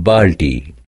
बाल्टी।